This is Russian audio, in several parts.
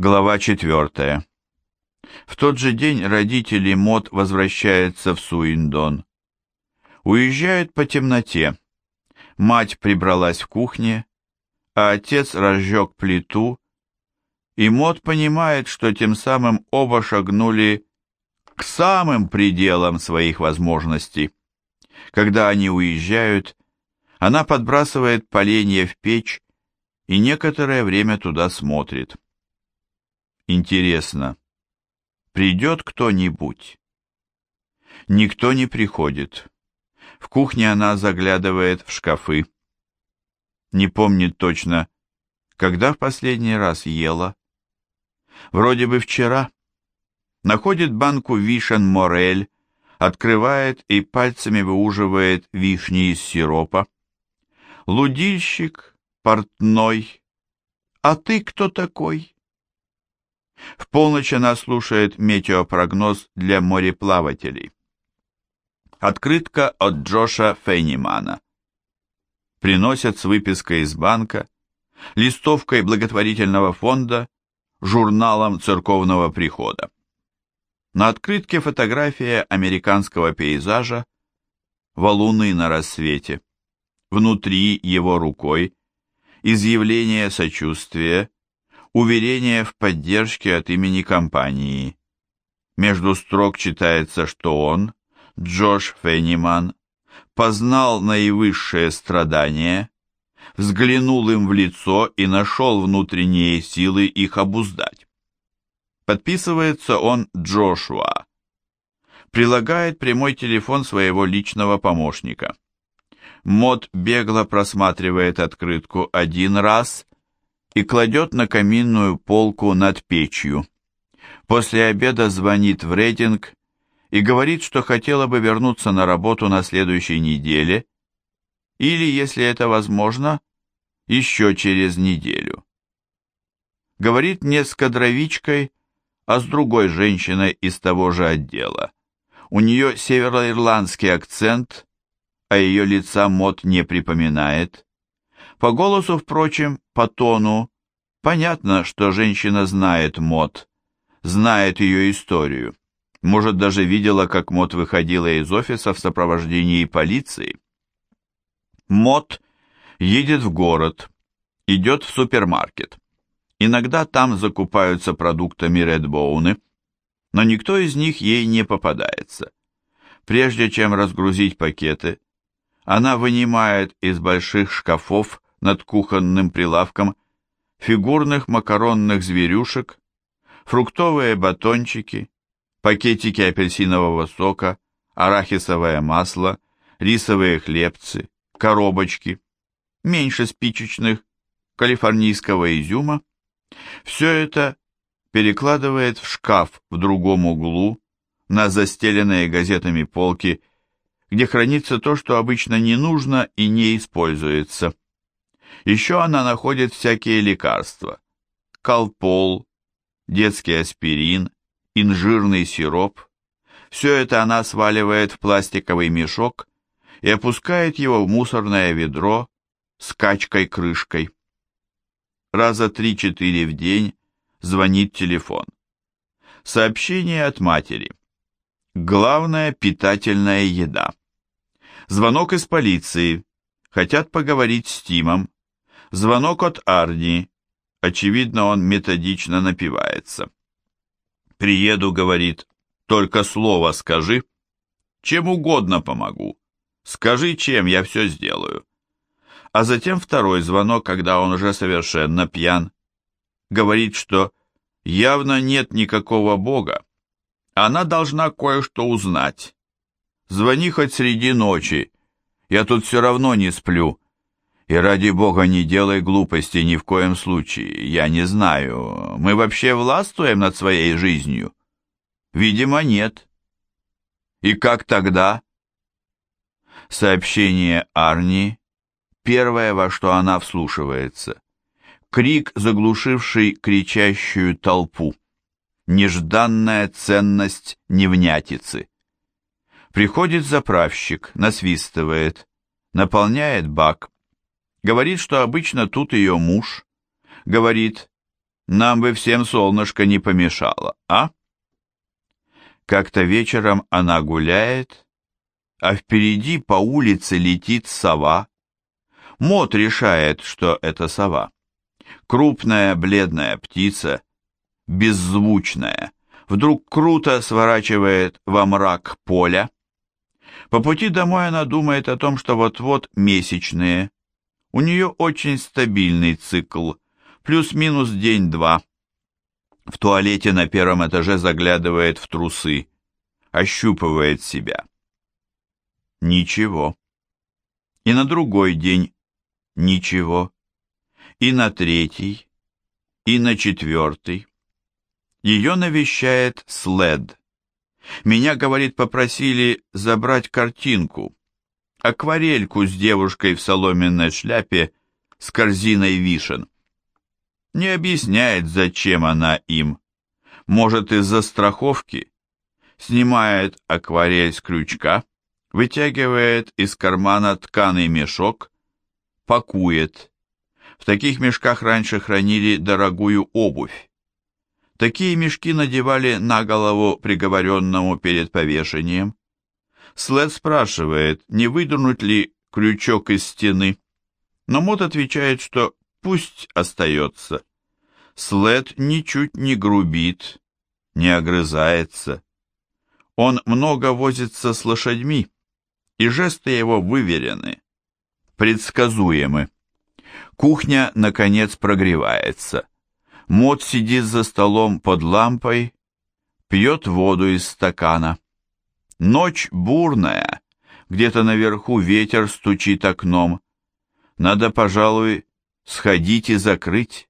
Глава 4. В тот же день родители Мот возвращаются в Суиндон. Уезжают по темноте. Мать прибралась в кухне, а отец разжег плиту, и Мот понимает, что тем самым оба шагнули к самым пределам своих возможностей. Когда они уезжают, она подбрасывает поленья в печь и некоторое время туда смотрит. Интересно, придет кто-нибудь? Никто не приходит. В кухне она заглядывает в шкафы. Не помнит точно, когда в последний раз ела. Вроде бы вчера. Находит банку вишен Морель, открывает и пальцами выуживает вишни из сиропа. Лудильщик, портной. А ты кто такой? В полночь она слушает метеопрогноз для мореплавателей. Открытка от Джоша Фейнимана. Приносят с выпиской из банка, листовкой благотворительного фонда, журналом церковного прихода. На открытке фотография американского пейзажа, валуны на рассвете. Внутри его рукой изъявление сочувствия, уверение в поддержке от имени компании. Между строк читается, что он, Джош Фенниман, познал наивысшее страдание, взглянул им в лицо и нашел внутренние силы их обуздать. Подписывается он Джошуа. Прилагает прямой телефон своего личного помощника. Мод бегло просматривает открытку один раз и кладет на каминную полку над печью. После обеда звонит в рейтинг и говорит, что хотела бы вернуться на работу на следующей неделе или, если это возможно, еще через неделю. Говорит не с кадровичкой, а с другой женщиной из того же отдела. У нее североирландский акцент, а ее лица Мот не припоминает. По голосу, впрочем, по тону, понятно, что женщина знает Мот, знает ее историю. Может, даже видела, как Мот выходила из офиса в сопровождении полиции. Мот едет в город, идет в супермаркет. Иногда там закупаются продуктами Редбоуны, но никто из них ей не попадается. Прежде чем разгрузить пакеты, она вынимает из больших шкафов над кухонным прилавком фигурных макаронных зверюшек, фруктовые батончики, пакетики апельсинового сока, арахисовое масло, рисовые хлебцы, коробочки, меньше спичечных, калифорнийского изюма. Все это перекладывает в шкаф в другом углу, на застеленные газетами полки, где хранится то, что обычно не нужно и не используется. Еще она находит всякие лекарства. Колпол, детский аспирин, инжирный сироп. Все это она сваливает в пластиковый мешок и опускает его в мусорное ведро с качкой-крышкой. Раза три-четыре в день звонит телефон. Сообщение от матери. Главная питательная еда. Звонок из полиции. Хотят поговорить с Тимом. Звонок от Арни. Очевидно, он методично напивается. «Приеду», — говорит, — «только слово скажи». «Чем угодно помогу. Скажи, чем, я все сделаю». А затем второй звонок, когда он уже совершенно пьян. Говорит, что явно нет никакого Бога. Она должна кое-что узнать. Звони хоть среди ночи. Я тут все равно не сплю. И ради бога не делай глупостей ни в коем случае. Я не знаю, мы вообще властвуем над своей жизнью? Видимо, нет. И как тогда? Сообщение Арни, первое, во что она вслушивается. Крик, заглушивший кричащую толпу. Нежданная ценность невнятицы. Приходит заправщик, насвистывает, наполняет бак, Говорит, что обычно тут ее муж. Говорит, Нам бы всем солнышко не помешало, а? Как-то вечером она гуляет, а впереди по улице летит сова. Мот решает, что это сова. Крупная бледная птица, беззвучная, вдруг круто сворачивает во мрак поля. По пути домой она думает о том, что вот-вот месячные. У нее очень стабильный цикл, плюс-минус день-два. В туалете на первом этаже заглядывает в трусы, ощупывает себя. Ничего. И на другой день ничего. И на третий, и на четвертый. Ее навещает след. Меня, говорит, попросили забрать картинку. Акварельку с девушкой в соломенной шляпе с корзиной вишен. Не объясняет, зачем она им. Может, из-за страховки. Снимает акварель с крючка, вытягивает из кармана тканый мешок, пакует. В таких мешках раньше хранили дорогую обувь. Такие мешки надевали на голову приговоренному перед повешением. След спрашивает, не выдернуть ли крючок из стены, но Мот отвечает, что пусть остается. След ничуть не грубит, не огрызается. Он много возится с лошадьми, и жесты его выверены, предсказуемы. Кухня, наконец, прогревается. Мот сидит за столом под лампой, пьет воду из стакана. Ночь бурная, где-то наверху ветер стучит окном. Надо, пожалуй, сходить и закрыть.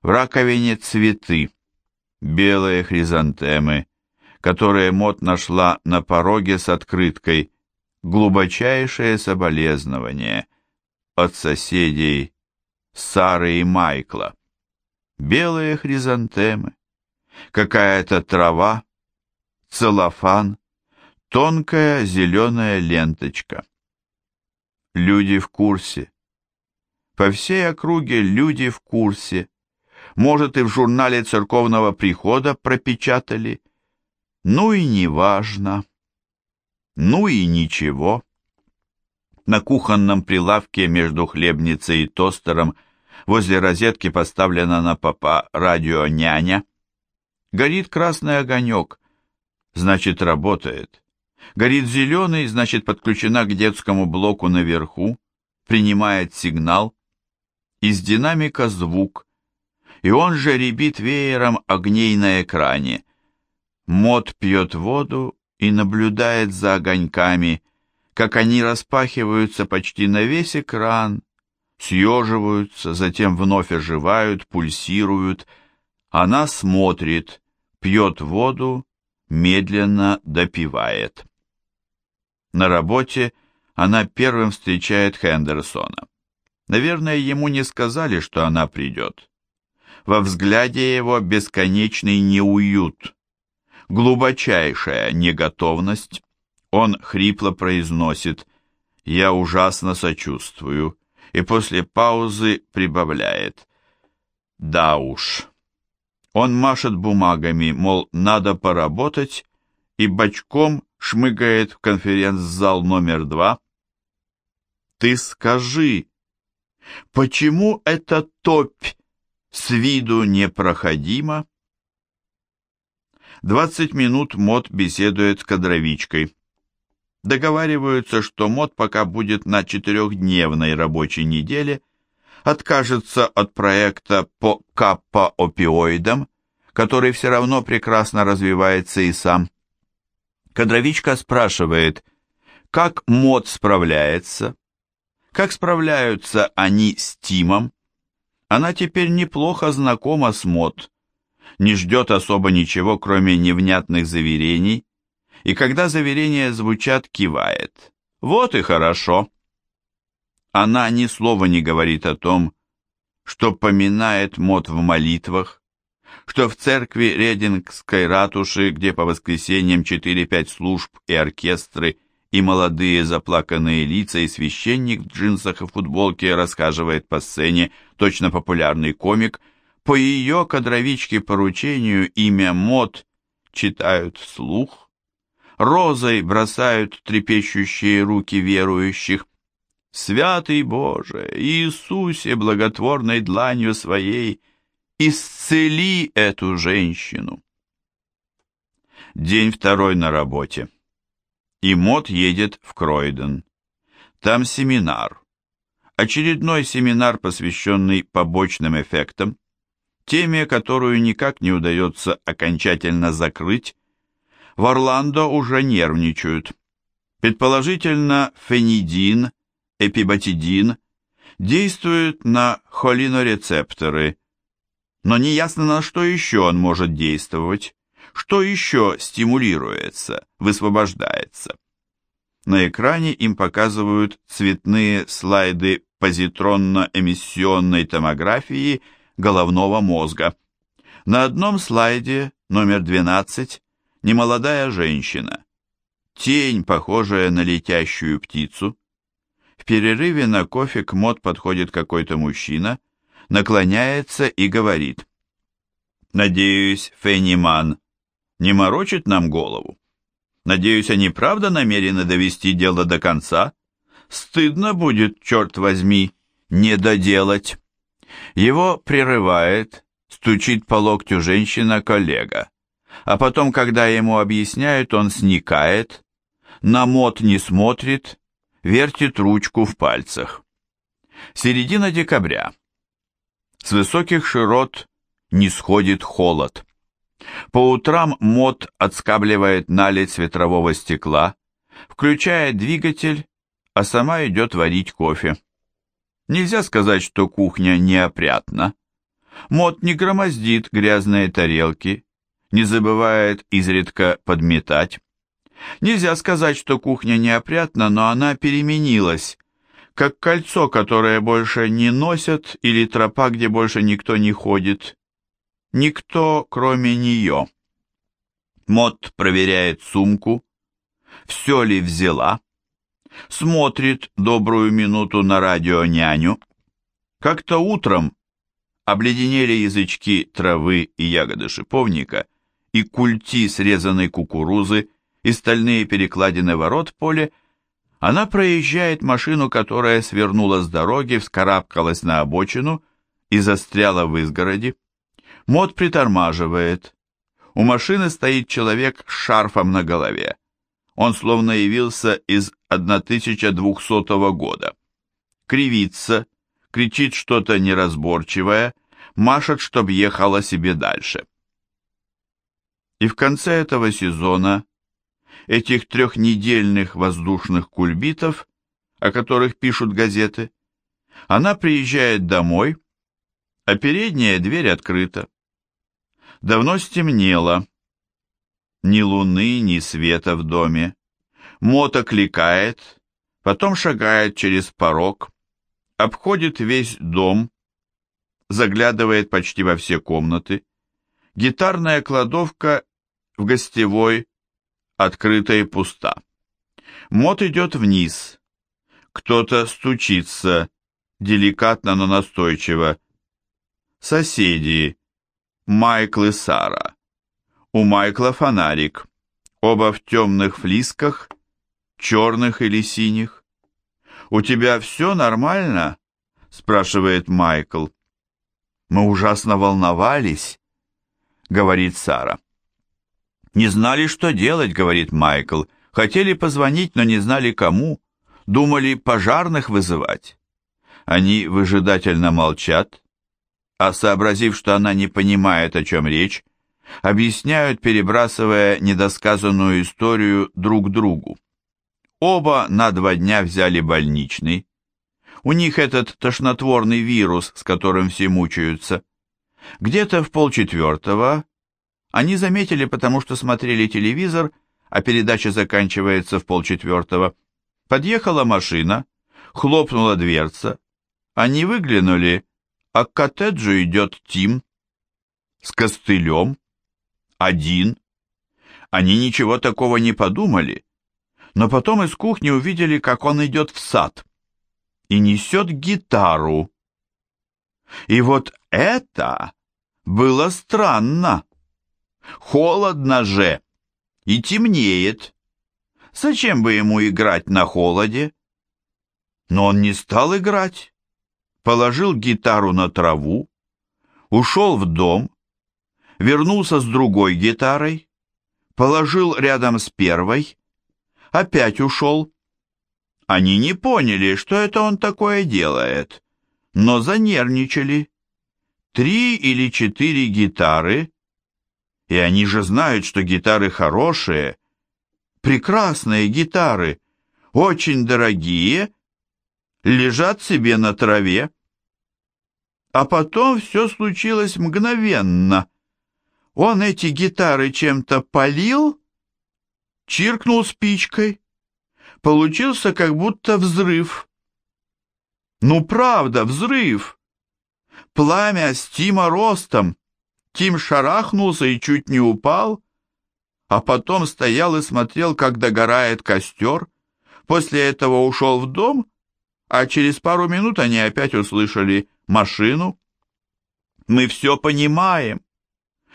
В раковине цветы, белые хризантемы, которые Мот нашла на пороге с открыткой. «Глубочайшее соболезнование» от соседей Сары и Майкла. Белые хризантемы, какая-то трава, целлофан, тонкая зеленая ленточка. Люди в курсе. По всей округе люди в курсе. Может, и в журнале церковного прихода пропечатали. Ну и неважно. Ну и ничего. На кухонном прилавке между хлебницей и тостером – Возле розетки поставлена на попа радио-няня. Горит красный огонек, значит работает. Горит зеленый, значит подключена к детскому блоку наверху, принимает сигнал. Из динамика звук, и он же ребит веером огней на экране. Мод пьет воду и наблюдает за огоньками, как они распахиваются почти на весь экран, съеживаются, затем вновь оживают, пульсируют. Она смотрит, пьет воду, медленно допивает. На работе она первым встречает Хендерсона. Наверное, ему не сказали, что она придет. Во взгляде его бесконечный неуют, глубочайшая неготовность. Он хрипло произносит «Я ужасно сочувствую» и после паузы прибавляет. Да уж. Он машет бумагами, мол, надо поработать, и бочком шмыгает в конференц-зал номер два. Ты скажи, почему эта топь с виду непроходима? Двадцать минут Мот беседует с кадровичкой. Договариваются, что МОД пока будет на четырехдневной рабочей неделе, откажется от проекта по каппа-опиоидам, который все равно прекрасно развивается и сам. Кадровичка спрашивает, как МОД справляется, как справляются они с Тимом. Она теперь неплохо знакома с МОД, не ждет особо ничего, кроме невнятных заверений, и когда заверения звучат, кивает. Вот и хорошо. Она ни слова не говорит о том, что поминает мод в молитвах, что в церкви Редингской ратуши, где по воскресеньям 4-5 служб и оркестры, и молодые заплаканные лица, и священник в джинсах и футболке рассказывает по сцене, точно популярный комик, По ее кадровичке поручению имя Мот читают вслух, розой бросают трепещущие руки верующих. Святый Боже, Иисусе, благотворной дланью своей, исцели эту женщину. День второй на работе. И Мот едет в Кройден. Там семинар. Очередной семинар, посвященный побочным эффектам, теме, которую никак не удается окончательно закрыть, в Орландо уже нервничают. Предположительно, фенидин, эпибатидин действуют на холинорецепторы, но неясно на что еще он может действовать, что еще стимулируется, высвобождается. На экране им показывают цветные слайды позитронно-эмиссионной томографии головного мозга. На одном слайде, номер 12, немолодая женщина. Тень, похожая на летящую птицу. В перерыве на кофе к мод подходит какой-то мужчина, наклоняется и говорит. «Надеюсь, Фенниман не морочит нам голову? Надеюсь, они правда намерены довести дело до конца? Стыдно будет, черт возьми, не доделать». Его прерывает, стучит по локтю женщина-коллега. А потом, когда ему объясняют, он сникает, на мод не смотрит, вертит ручку в пальцах. Середина декабря. С высоких широт не сходит холод. По утрам мод отскабливает наледь ветрового стекла, включает двигатель, а сама идет варить кофе. Нельзя сказать, что кухня неопрятна. Мод не громоздит грязные тарелки, не забывает изредка подметать. Нельзя сказать, что кухня неопрятна, но она переменилась, как кольцо, которое больше не носят, или тропа, где больше никто не ходит. Никто, кроме нее. Мод проверяет сумку, все ли взяла, смотрит добрую минуту на радио няню. Как-то утром обледенели язычки травы и ягоды шиповника, и культи срезанной кукурузы, и стальные перекладины ворот поля, она проезжает машину, которая свернула с дороги, вскарабкалась на обочину и застряла в изгороди. Мод притормаживает. У машины стоит человек с шарфом на голове. Он словно явился из 1200 года. Кривится, кричит что-то неразборчивое, машет, чтоб ехала себе дальше. И в конце этого сезона, этих трехнедельных воздушных кульбитов, о которых пишут газеты, она приезжает домой, а передняя дверь открыта. Давно стемнело, ни луны, ни света в доме. Мота кликает, потом шагает через порог, обходит весь дом, заглядывает почти во все комнаты. Гитарная кладовка в гостевой открыта и пуста. Мот идет вниз. Кто-то стучится, деликатно, но настойчиво. Соседи, Майкл и Сара. У Майкла фонарик, оба в темных флисках, черных или синих. «У тебя все нормально?» – спрашивает Майкл. «Мы ужасно волновались», – говорит Сара. «Не знали, что делать», – говорит Майкл. «Хотели позвонить, но не знали кому. Думали пожарных вызывать». Они выжидательно молчат, а сообразив, что она не понимает, о чем речь, объясняют, перебрасывая недосказанную историю друг другу. Оба на два дня взяли больничный. У них этот тошнотворный вирус, с которым все мучаются. Где-то в полчетвертого они заметили, потому что смотрели телевизор, а передача заканчивается в полчетвертого. Подъехала машина, хлопнула дверца. Они выглянули, а к коттеджу идет Тим с костылем, один. Они ничего такого не подумали, но потом из кухни увидели, как он идет в сад и несет гитару. И вот это было странно. Холодно же и темнеет. Зачем бы ему играть на холоде? Но он не стал играть. Положил гитару на траву, ушел в дом, вернулся с другой гитарой, положил рядом с первой, опять ушел. Они не поняли, что это он такое делает, но занервничали. Три или четыре гитары, и они же знают, что гитары хорошие, прекрасные гитары, очень дорогие, лежат себе на траве. А потом все случилось мгновенно. Он эти гитары чем-то полил, чиркнул спичкой. Получился как будто взрыв. Ну правда, взрыв. Пламя с Тима ростом. Тим шарахнулся и чуть не упал, а потом стоял и смотрел, как догорает костер. После этого ушел в дом, а через пару минут они опять услышали машину. «Мы все понимаем.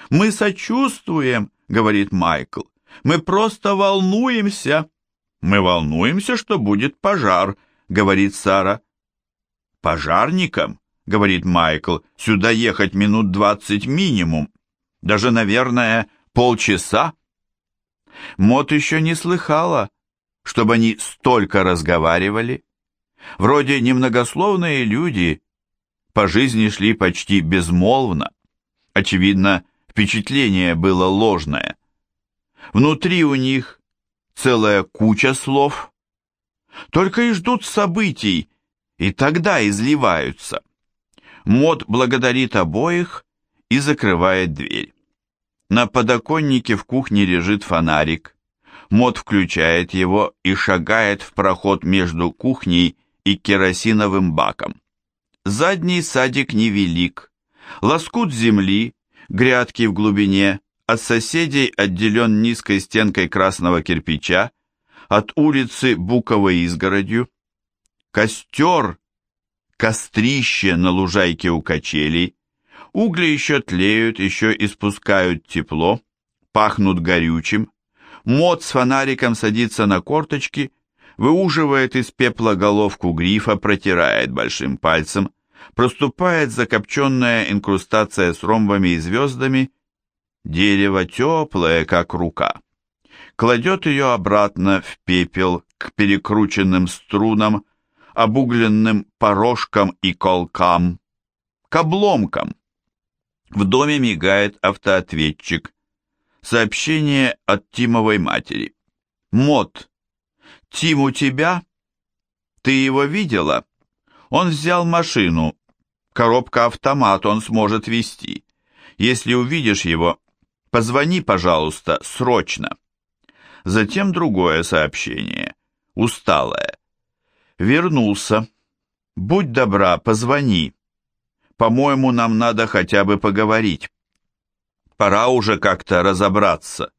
Мы сочувствуем», — говорит Майкл. «Мы просто волнуемся». «Мы волнуемся, что будет пожар», — говорит Сара. «Пожарникам», — говорит Майкл, — «сюда ехать минут двадцать минимум. Даже, наверное, полчаса». Мот еще не слыхала, чтобы они столько разговаривали. Вроде немногословные люди по жизни шли почти безмолвно. Очевидно, впечатление было ложное. Внутри у них целая куча слов. Только и ждут событий, и тогда изливаются. Мод благодарит обоих и закрывает дверь. На подоконнике в кухне лежит фонарик. Мод включает его и шагает в проход между кухней и керосиновым баком. Задний садик невелик. Лоскут земли, грядки в глубине, от соседей отделен низкой стенкой красного кирпича, от улицы буковой изгородью. Костер, кострище на лужайке у качелей, угли еще тлеют, еще испускают тепло, пахнут горючим. Мод с фонариком садится на корточки, выуживает из пепла головку грифа, протирает большим пальцем, проступает закопченная инкрустация с ромбами и звездами, дерево теплое, как рука. Кладет ее обратно в пепел к перекрученным струнам, обугленным порожкам и колкам, к обломкам. В доме мигает автоответчик. Сообщение от Тимовой матери. Мод. Тим у тебя? Ты его видела? Он взял машину. Коробка-автомат он сможет вести. Если увидишь его, позвони, пожалуйста, срочно. Затем другое сообщение. Усталое. Вернулся. Будь добра, позвони. По-моему, нам надо хотя бы поговорить. Пора уже как-то разобраться.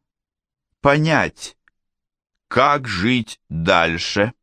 Понять, как жить дальше.